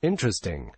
Interesting.